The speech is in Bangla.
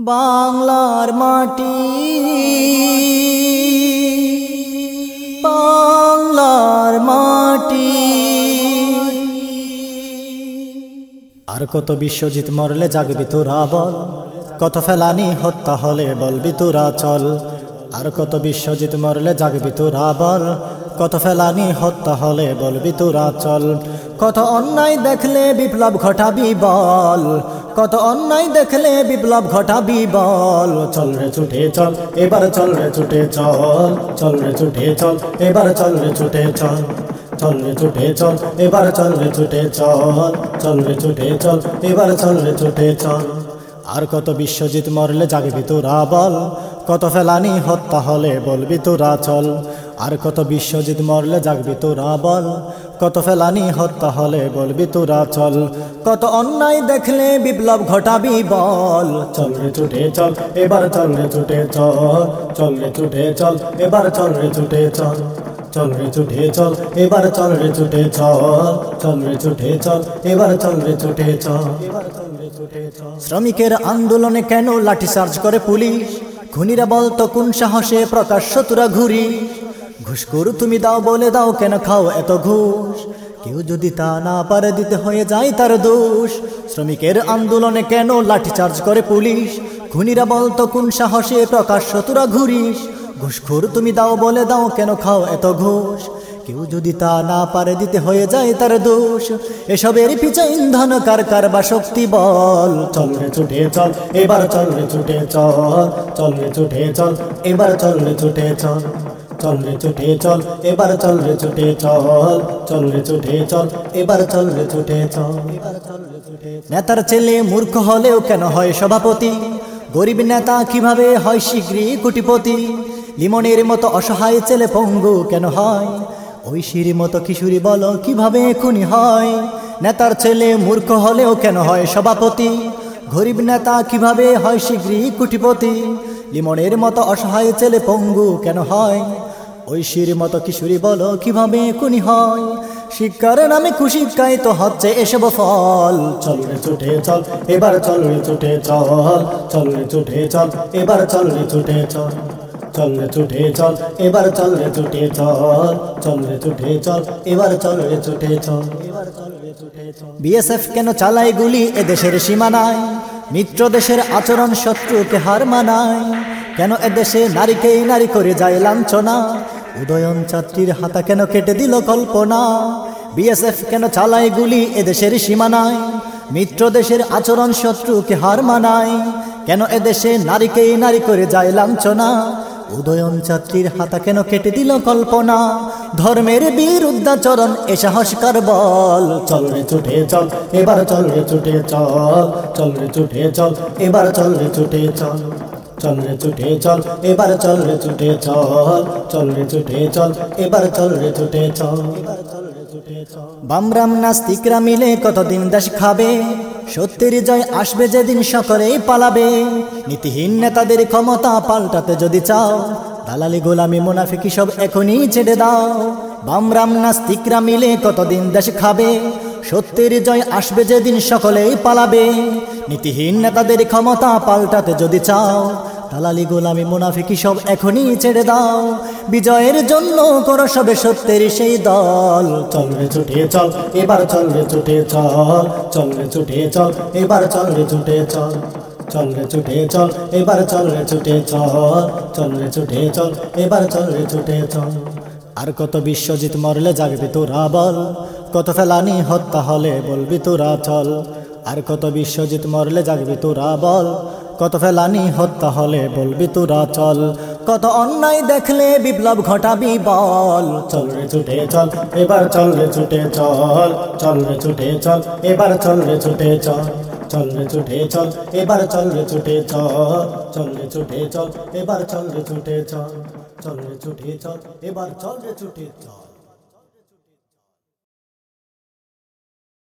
বাংলার মাটি। বাংলার মাটি। আর কত বিশ্বজিৎ মরলে জাগবি তোরা বল, কত ফেলানি হত্যা হলে বলবি তোরা চল। আর কত বিশ্বজিৎ মরলে জাগবি তোরা বল, কত ফেলানি হত্যা হলে বলবি তোরা চল। কত অন্যায় দেখলে বিপ্লব ঘটাবি বল। কত অন্যায় দেখলে বিপ্লব ঘটাবি বল। চল রে ছুটে চল, এবার চল রে ছুটে চল চল রে ছুটে চল, এবার চল রে ছুটে চল চল রে ছুটে চল, এবার চল রে ছুটে চল চল রে ছুটে চল, এবার চল রে ছুটে চল। আর কত বিশ্বজিৎ মরলে জাগবি তোরা বল, কত ফেলানি হত্যা হলে বলবি তোরা চল। আর কত বিশ্বজিৎ মরলে জাগবি তোরা বল কত ফেলানি হত্যা হলে বলবি তোরা চল। কত অন্যায় দেখলে বিপ্লব ঘটাবি বল। চল রে ছুটে চল, এবার চল রে ছুটে চল। রে ছুটে চল, এবার চল রে ছুটে চল। চল রে ছুটে চল, এবার চল রে ছুটে চল। চল রে ছুটে চল, এবার চল রে ছুটে চল। শ্রমিকের আন্দোলনে কেন লাঠিচার্জ করে পুলিশ? খুনিরা বলতো কোন সাহসে প্রকাশ্য তোরা ঘুরি ঘুষ করু তুমি দাও, বলে দাও, কেন খাও এত ঘুষ? কেউ যদি তা না পারে দিতে হয়ে যায় তার দোষ। শ্রমিকের আন্দোলনে কেন লাঠিচার্জ করে পুলিশ? খুনিরা বলতো, কোন সাহসে প্রকাশ্য তোরা ঘুরিস? ঘুষখোর তুমি দাও, বলে দাও, কেন খাও এত ঘুষ? কেউ যদি তা না পারে দিতে হয়ে যায় তার দোষ। এসবের পিছে ইন্ধন, কার কার বা শক্তি বল? চল রে ছুটে চল, এবার চল রে ছুটে চল চল রে ছুটে চল, এবার চল রে ছুটে চল। চল রে ছুটে চল, এবার চল রে ছুটে চল চল রে ছুটে চল, এবার চল রে ছুটে চল। নেতার ছেলে মূর্খ হলেও কেন হয় সভাপতি? গরিব নেতা কীভাবে হয় শীঘ্রই কোটিপতি? লিমনের মতো অসহায় ছেলে পঙ্গু কেন হয়? ঐশীর মতো কিশোরী বলো কীভাবে খুনি হয়? নেতার ছেলে মূর্খ হলেও কেন হয় সভাপতি? গরিব নেতা কীভাবে হয় শীঘ্রই কোটিপতি? লিমনের মতো অসহায় ছেলে পঙ্গু কেন হয়? ঐশীর মতো কিশোরী বলো, কীভাবে খুনি হয়? শিক্ষার নামে খুশি কাই তো হচ্ছে এসব ফল। চল রে ছুটে চল, এবার চল রে ছুটে চল চল রে ছুটে চল, এবার চল রে ছুটে চল। চল রে ছুটে চল, এবার চল রে ছুটে চল চল রে ছুটে চল, এবার চল রে ছুটে চল। বিএসএফ কেন চালায় গুলি এ দেশের সীমানায়? মিত্র দেশের আচরণ শত্রুকে হার মানায়। কেন এদেশে নারীকেই নারী করে যায় লাঞ্ছনা? উদয়ন ছাত্রীর হাতা কেন কেটে দিল কল্পনা? বিএসএফ কেন চালায় গুলি এদেশের সীমানায়? মিত্র দেশের আচরণ শত্রুকে হার মানায়? কেন এদেশে নারীকেই নারী করে যায় লাঞ্ছনা? উদয়ন ছাত্রীর হাতা কেন কেটে দিল কল্পনা? ধর্মের বিরুদ্ধাচরণ এ সাহসকার বল? চল রে ছুটে চল, এবার চল রে ছুটে চল চল রে ছুটে চল, এবার চল রে ছুটে চল। চল রে ছুটে চল, এবার চল রে ছুটে চল চল রে ছুটে চল, এবার চল রে ছুটে চল বামরাম নাস্তিকরা মিলে কতদিন দেশ খাবে? সত্যের জয় আসবে যেদিন সকলেই পালাবে। নীতিহীন নেতাদের ক্ষমতা পাল্টাতে যদি চাও, দালালি, গোলামি, মুনাফিকি সব এখনই ছেড়ে দাও। বামরাম নাস্তিকরা মিলে কতদিন দেশ খাবে? সত্যের জয় আসবে যেদিন সকলেই পালাবে। নীতিহীন নেতাদের ক্ষমতা পাল্টাতে যদি চাও, দালালি, গোলামি, মুনাফিকি সব এখনই ছেড়ে দাও। বিজয়ের জন্য করো সবে সত্যের সেই দল। চল রে ছুটে চল, এবার চল রে ছুটে চল চল রে ছুটে চল, এবার চল রে ছুটে চল চল রে ছুটে চল, এবার চল রে ছুটে চল চল রে ছুটে চল, এবার চল রে ছুটে চল। আর কত বিশ্বজিৎ মরলে জাগবি তোরা বল, কত ফেলানি হত্যা হলে বলবি তোরা চল। আর কত বিশ্বজিৎ মরলে জাগবি তোরা বল কত ফেলানি হত্যা হলে বলবি তোরা চল কত অন্যায় দেখলে বিপ্লব ঘটাবি বল চল রে ছুটে চল এবার চল রে ছুটে চল চল রে ছুটে চল এবার চল রে ছুটে চল চল রে ছুটে চল এবার চল রে ছুটে চল চল রে ছুটে চল এবার চল রে ছুটে চল চল রে ছুটে চল এবার চল রে ছুটে চল